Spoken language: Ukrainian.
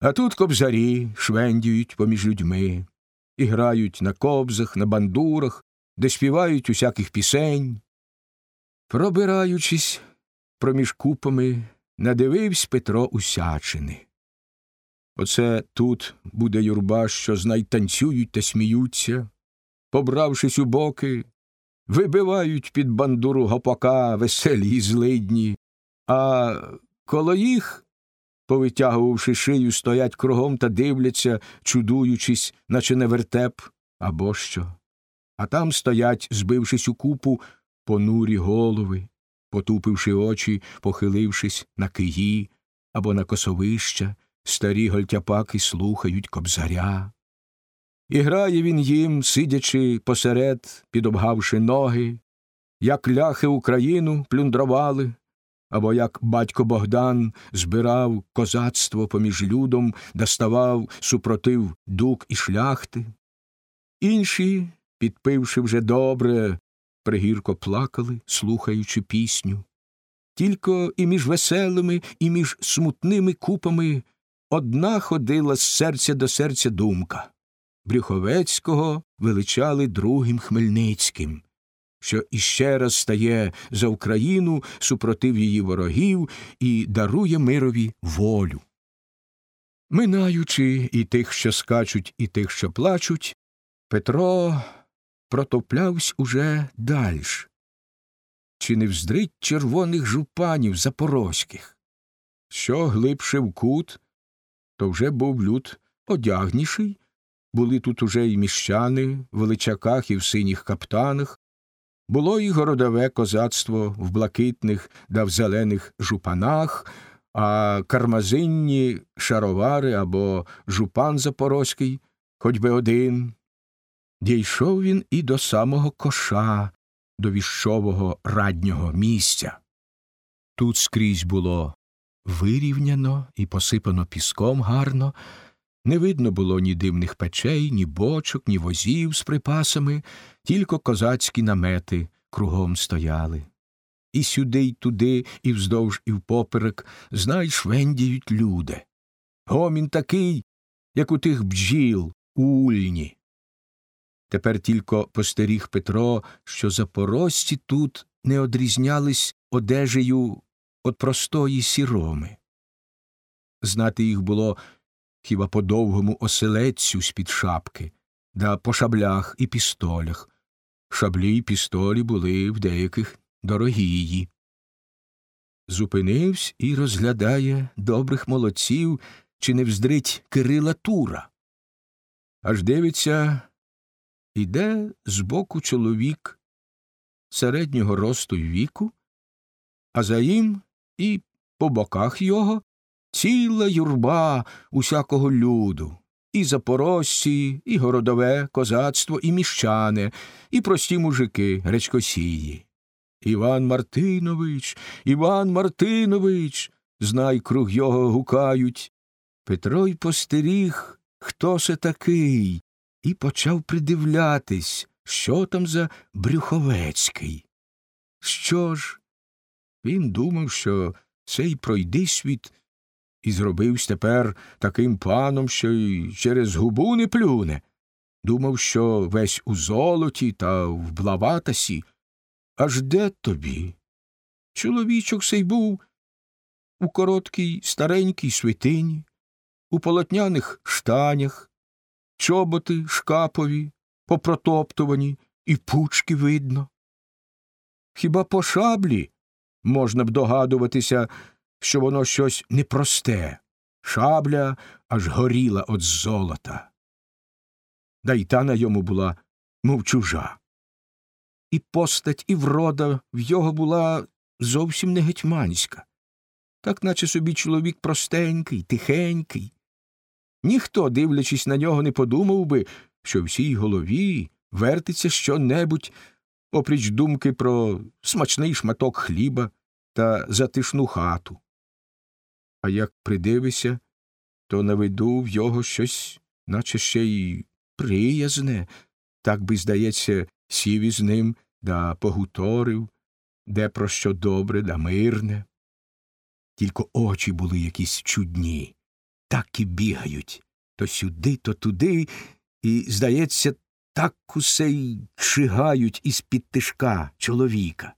А тут кобзарі швендюють поміж людьми, і грають на кобзах, на бандурах, де співають усяких пісень. Пробираючись проміж купами, надивився Петро усячини. Оце тут буде юрба, що знай танцюють та сміються, побравшись у боки, вибивають під бандуру гопака веселі й злидні, а коло їх, повитягувавши шию, стоять кругом та дивляться, чудуючись, наче не вертеп або що. А там стоять, збившись у купу, понурі голови, потупивши очі, похилившись на киї або на косовища, старі гольтяпаки слухають кобзаря. І грає він їм, сидячи посеред, підобгавши ноги, як ляхи Україну плюндрували, або як батько Богдан збирав козацтво поміж людом, доставав супротив дук і шляхти. Інші, підпивши вже добре, пригірко плакали, слухаючи пісню. Тільки і між веселими, і між смутними купами одна ходила з серця до серця думка. Брюховецького величали другим Хмельницьким, що іще раз стає за Україну супротив її ворогів і дарує мирові волю. Минаючи і тих, що скачуть, і тих, що плачуть, Петро протоплявсь уже дальш. Чи не вздрить червоних жупанів запорозьких? Що глибше в кут, то вже був люд одягніший, були тут уже й міщани в величаках і в синіх каптанах, було і городове козацтво в блакитних да в зелених жупанах, а кармазинні шаровари або жупан запорозький, хоч би один. Дійшов він і до самого коша, до віщового раднього місця. Тут скрізь було вирівняно і посипано піском гарно, не видно було ні димних печей, ні бочок, ні возів з припасами, тільки козацькі намети кругом стояли. І сюди, й туди, і вздовж, і впоперек, знай, швендіють люди. Гомін такий, як у тих бджіл у ульні. Тепер тільки постеріг Петро, що запорожці тут не одрізнялись одежею від простої сіроми. Знати їх було хіба по довгому оселедцю з-під шапки, да по шаблях і пістолях. Шаблі й пістолі були в деяких дорогії. Зупинився і розглядає добрих молодців, чи не вздрить Кирила Тура. Аж дивиться, іде збоку чоловік середнього росту й віку, а за їм і по боках його ціла юрба усякого люду, і запорожці, і городове козацтво, і міщане, і прості мужики гречкосії. Іван Мартинович, Іван Мартинович. Знай, круг його гукають. Петро й постеріг, хто се такий, і почав придивлятись, що там за Брюховецький. Що ж? Він думав, що цей пройди світ і зробився тепер таким паном, що й через губу не плюне. Думав, що весь у золоті та в блаватасі. Аж де тобі? Чоловічок сей був у короткій старенькій свитині, у полотняних штанях, чоботи шкапові, попротоптувані, і пучки видно. Хіба по шаблі можна б догадуватися, що воно щось непросте, шабля аж горіла от золота. Да й та на йому була, мов чужа. І постать, і врода в його була зовсім не гетьманська, так наче собі чоловік простенький, тихенький. Ніхто, дивлячись на нього, не подумав би, що в всій голові вертиться щонебудь, опріч думки про смачний шматок хліба та затишну хату а як придивися, то на виду в його щось, наче ще й приязне, так би, здається, сів із ним да погуторив, де про що добре да мирне. Тільки очі були якісь чудні, так і бігають то сюди, то туди, і, здається, так усе й чигають із під тишка чоловіка.